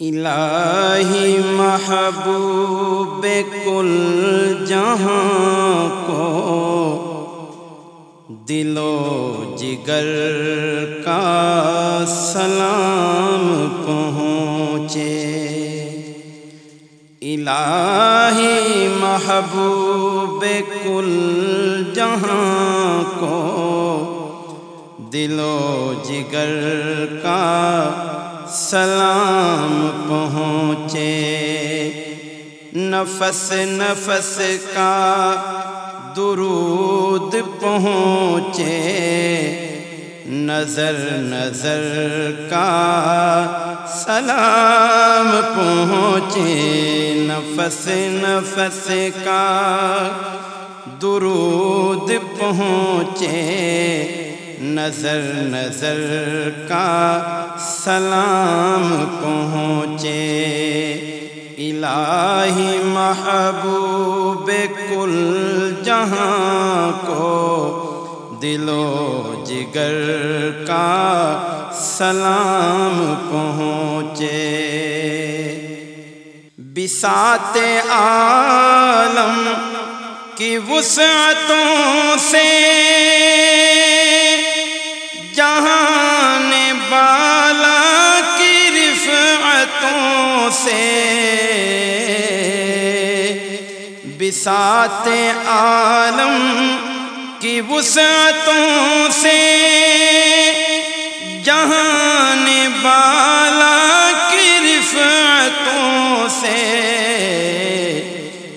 الہی محبوب کل جہاں کو دل و جگر کا سلام پہنچے۔ الہی محبوب کل جہاں کو دل و جگر کا سلام پہنچے۔ نفس نفس کا درود پہنچے۔ نظر نظر کا سلام پہنچے۔ نفس نفس کا درود پہنچے۔ نظر نظر کا سلام پہنچے۔ الہی محبوب کل جہاں کو دل و جگر کا سلام پہنچے۔ بسات عالم کی وسعتوں سے سے بسات عالم کی وسعتوں سے، جہان بالا کی رفعتوں سے۔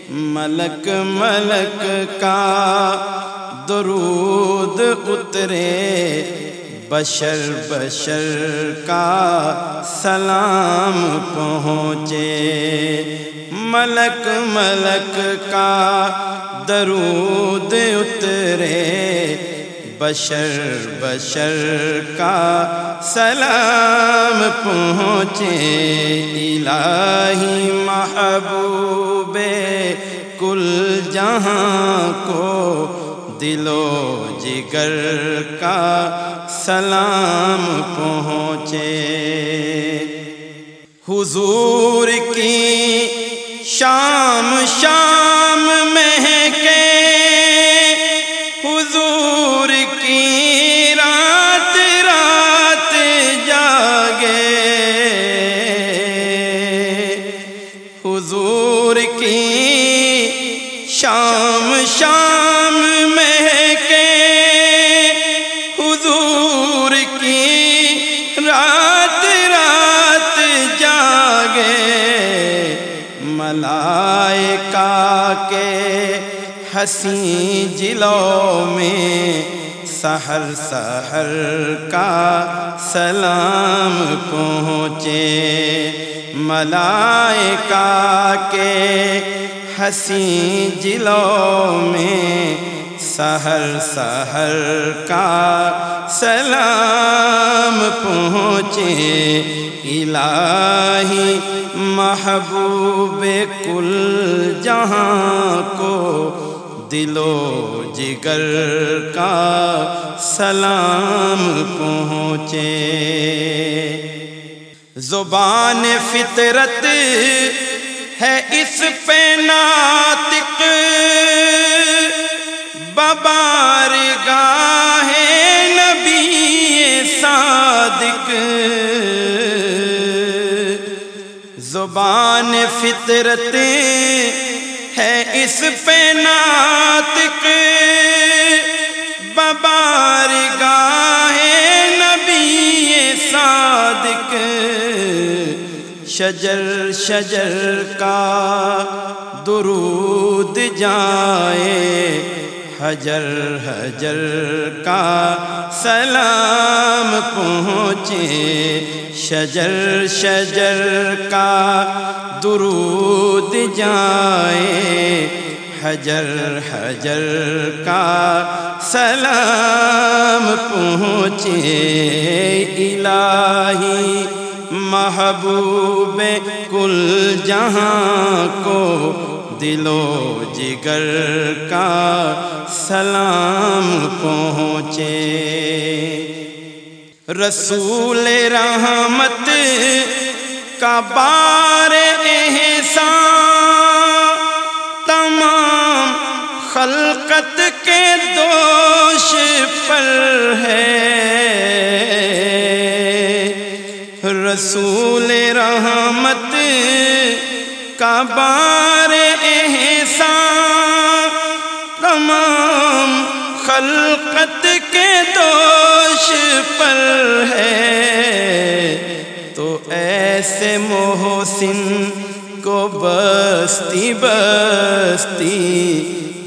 ملک ملک کا درود اترے بشر بشر کا سلام پہنچے۔ ملک ملک کا درود اترے۔ بشر بشر کا سلام پہنچے۔ الہی محبوب کل جہاں کو دل و جگر کا سلام پہنچے۔ حضور کی شام شام میں ملائکہ کے حسین جلو میں سحر سحر کا سلام پہنچے ملائکہ کے حسین جلو میں سحر سحر کا سلام پہنچے۔ الہی محبوب کل جہاں کو دل و جگر کا سلام پہنچے۔ زبان فطرت ہے اس پہ صادق زبان فطرت ہے اس پہ ناطق ببار گاہ نبی صادق شجر شجر کا درود جائے حجر حجر کا سلام پہنچے۔ شجر شجر کا درود جائے۔ حجر حجر کا سلام پہنچے۔ الہی محبوب کل جہاں کو دل و جگر کا سلام پہنچے۔ رسول رحمت کا بار احسان، تمام خلقت کے دوش پر ہے۔ رسول رحمت کا بار خلقت کے دوش پر ہے۔ تو ایسے محسن کو بستی بستی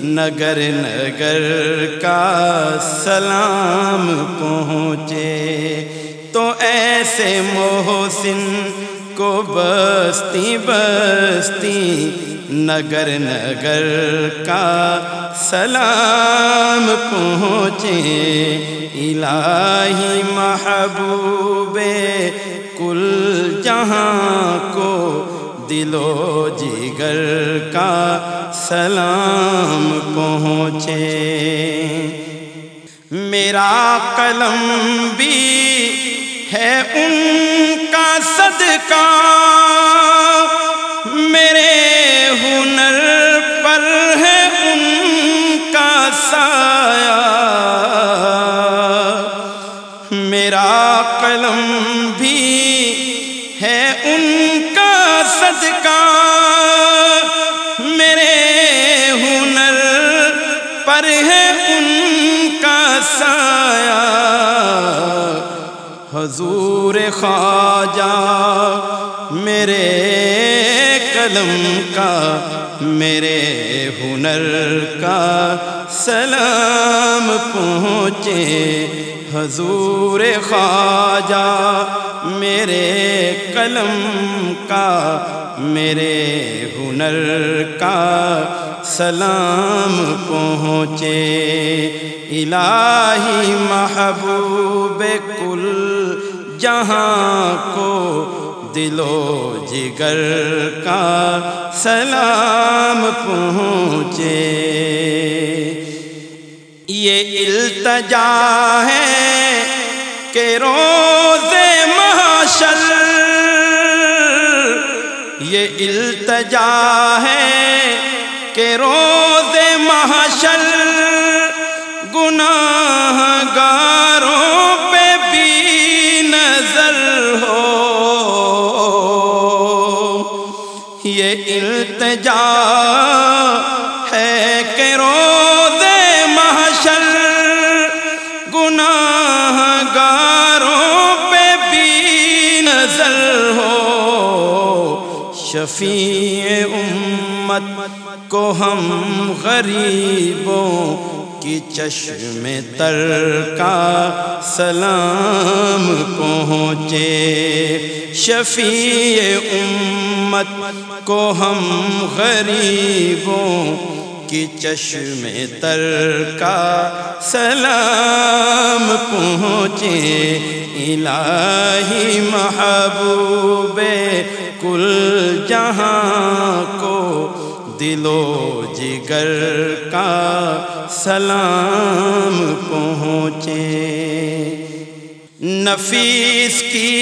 نگر نگر کا سلام پہنچے۔ تو ایسے محسن کو بستی بستی نگر نگر کا سلام پہنچے۔ الہی محبوب کل جہاں کو دل و جگر کا سلام پہنچے۔ میرا قلم بھی ہے ان کا صدقہ۔ میرے ہنر پر ہے ان کا سایہ۔ میرا قلم بھی ہے ان کا صدقہ۔ میرے ہنر پر ہے ان کا سایہ۔ حضور خواجہ، میرے قلم کا، میرے ہنر کا سلام پہنچے۔ حضور خواجہ، میرے قلم کا، میرے ہنر کا سلام پہنچے۔ الہی محبوب کل جہاں کو دل و جگر کا سلام پہنچے۔ یہ التجا ہے کہ روز محشر۔ یہ التجا ہے کہ روز محشر۔ گناہ گاروں پہ بھی نظر ہو۔ شفیع امت کو ہم غریبوں کی چشم تر کا سلام پہنچے۔ شفیع امت کو ہم غریبوں کی چشم تر کا سلام پہنچے۔ الہی محبوب کل جہاں کو دل و جگر کا سلام پہنچے۔ نفیس کی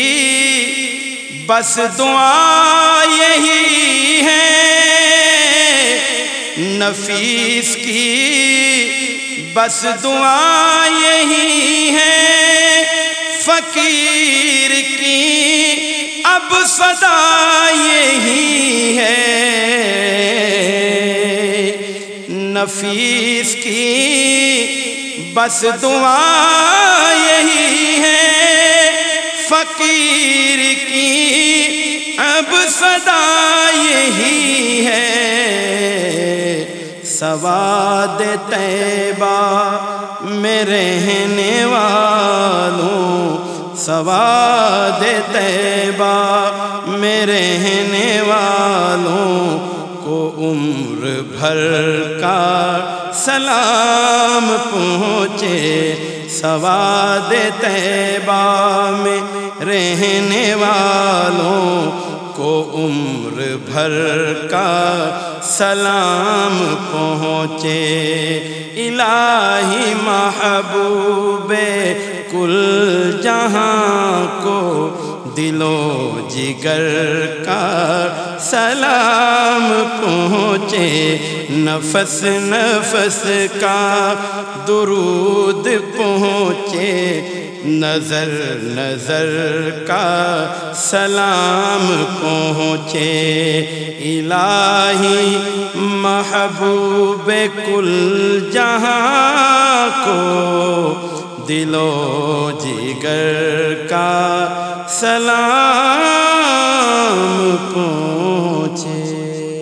بس دعا یہی نفیس کی، بس دعا یہی ہے۔ فقیر کی، اب صدا یہی ہے۔ نفیس کی، بس دعا یہی ہے۔ فقیر کی، اب صدا یہی ہے۔ سواد طیبہ میں رہنے والوں، سواد طیبہ میں رہنے والوں کو عمر بھر کا سلام پہنچے۔ سواد طیبہ میں رہنے والوں کو عمر بھر کا سلام پہنچے۔ الہی محبوب کل جہاں کو دلو جگر کا سلام پہنچے، نفس نفس کا درود پہنچے۔ نظر نظر کا سلام پہنچے۔ الہی محبوب کل جہاں کو دلو جگر کا سلام پہنچے